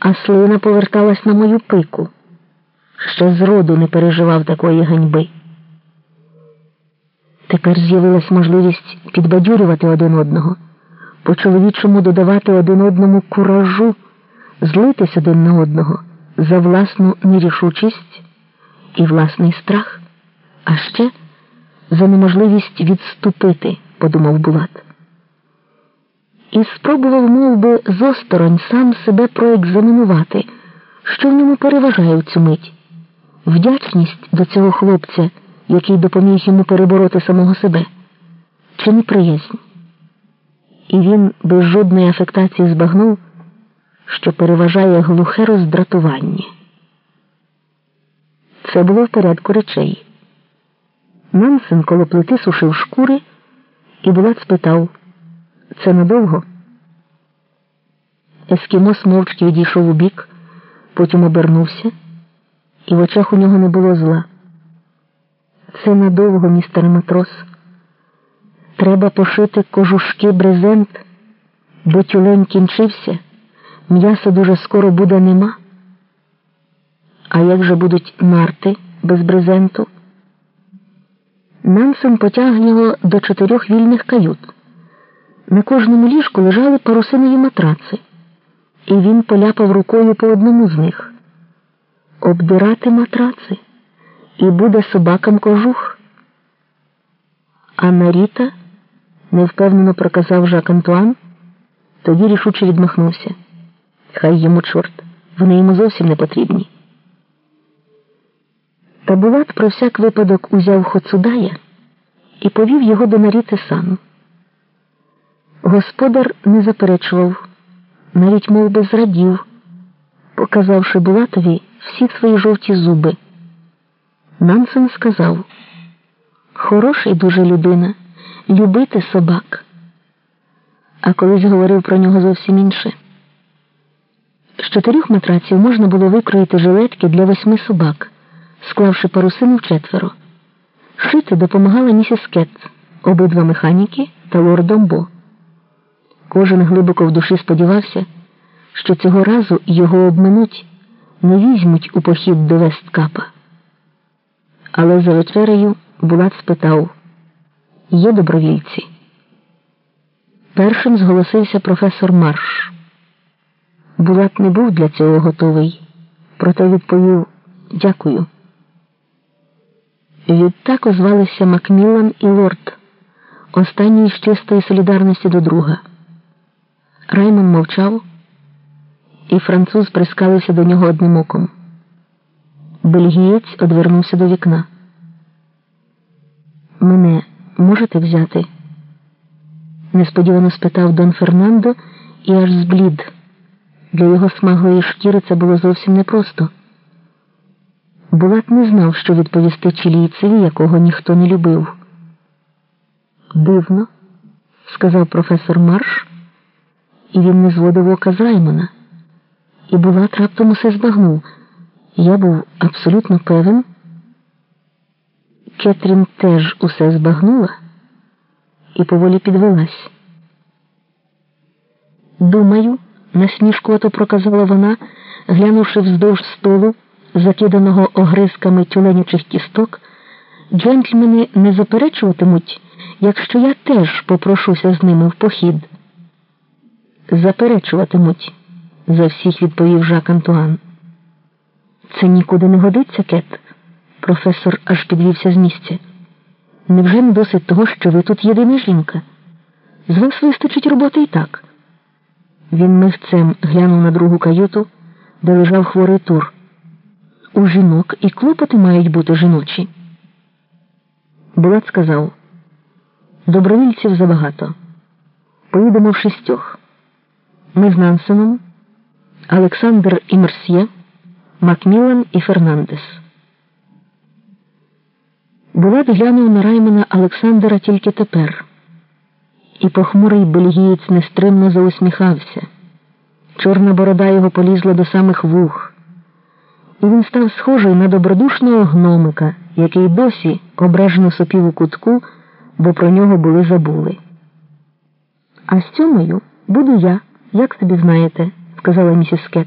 а слина поверталась на мою пику. Ще зроду не переживав такої ганьби. Тепер з'явилась можливість підбадьорювати один одного, по чоловічому додавати один одному куражу, злитись один на одного за власну нерішучість і власний страх, а ще за неможливість відступити, подумав Булат. І спробував мов би, зосторонь сам себе проекзаменувати, що в ньому переважає в цю мить вдячність до цього хлопця, який допоміг йому перебороти самого себе, чи неприязнь. І він без жодної афектації збагнув, що переважає глухе роздратування. Це було в порядку речей. Нансен коло плити сушив шкури, і Булат спитав це надовго? Ескімос мовчки відійшов убік, потім обернувся, і в очах у нього не було зла. Це надовго, містер матрос. Треба пошити кожушки, брезент, бо тюлень кінчився, м'яса дуже скоро буде нема. А як же будуть нарти без брезенту? Нансен потяг його до чотирьох вільних кают. На кожному ліжку лежали парусинові матраци, і він поляпав рукою по одному з них. Обдирати матраци, і буде собакам кожух. Анна Ріта невпевнено проказав Жак Антуан, тоді рішуче відмахнувся. Хай йому чорт, вони йому зовсім не потрібні. Та Булат про всяк випадок узяв Хоцудая і повів його до Наріти сану. Господар не заперечував, навіть мов би, зрадів, показавши Булатові всі свої жовті зуби. Нансен сказав хороший дуже людина, любити собак. А колись говорив про нього зовсім інше. З чотирьох матраців можна було викроїти жилетки для восьми собак, склавши парусину в четверо. Шити допомагала місіс Кетц, обидва механіки та лорд Домбо. Кожен глибоко в душі сподівався, що цього разу його обминуть, не візьмуть у похід до Весткапа. Але за вечерею Булат спитав є добровільці. Першим зголосився професор Марш. Булат не був для цього готовий, проте відповів дякую. Відтак озвалися Макміллан і Лорд, останній з чистої солідарності до друга. Раймон мовчав, і француз прискалився до нього одним оком. Бельгієць одвернувся до вікна. Мене можете взяти? несподівано спитав Дон Фернандо і аж зблід. Для його смаглої шкіри це було зовсім непросто. Булат не знав, що відповісти чилійцеві, якого ніхто не любив. Дивно, сказав професор Марш і він не зводив ока з Раймона. І Булат раптом усе збагнув. Я був абсолютно певен. Кетрін теж усе збагнула і поволі підвелась. Думаю, насмішкувато проказала вона, глянувши вздовж столу, закиданого огризками тюленячих кісток, джентльмени не заперечуватимуть, якщо я теж попрошуся з ними в похід заперечуватимуть, за всіх відповів Жак Антуан. Це нікуди не годиться, Кет. Професор аж підвівся з місця. Невже не досить того, що ви тут єдина жінка? З вас вистачить роботи і так. Він михцем глянув на другу каюту, де лежав хворий тур. У жінок і клопоти мають бути жіночі. Булат сказав добровільців забагато. Поїдемо в шістьох. Ми з Нансеном, Олександр і Мерсьє, Макміллан і Фернандес. Булат глянув на Раймона Олександра тільки тепер, і похмурий бельгієць нестримно заусміхався. Чорна борода його полізла до самих вух, і він став схожий на добродушного гномика, який досі ображено сопів у кутку, бо про нього були забули. А з цьомою буду я. Як собі знаєте, сказала місіс Кет.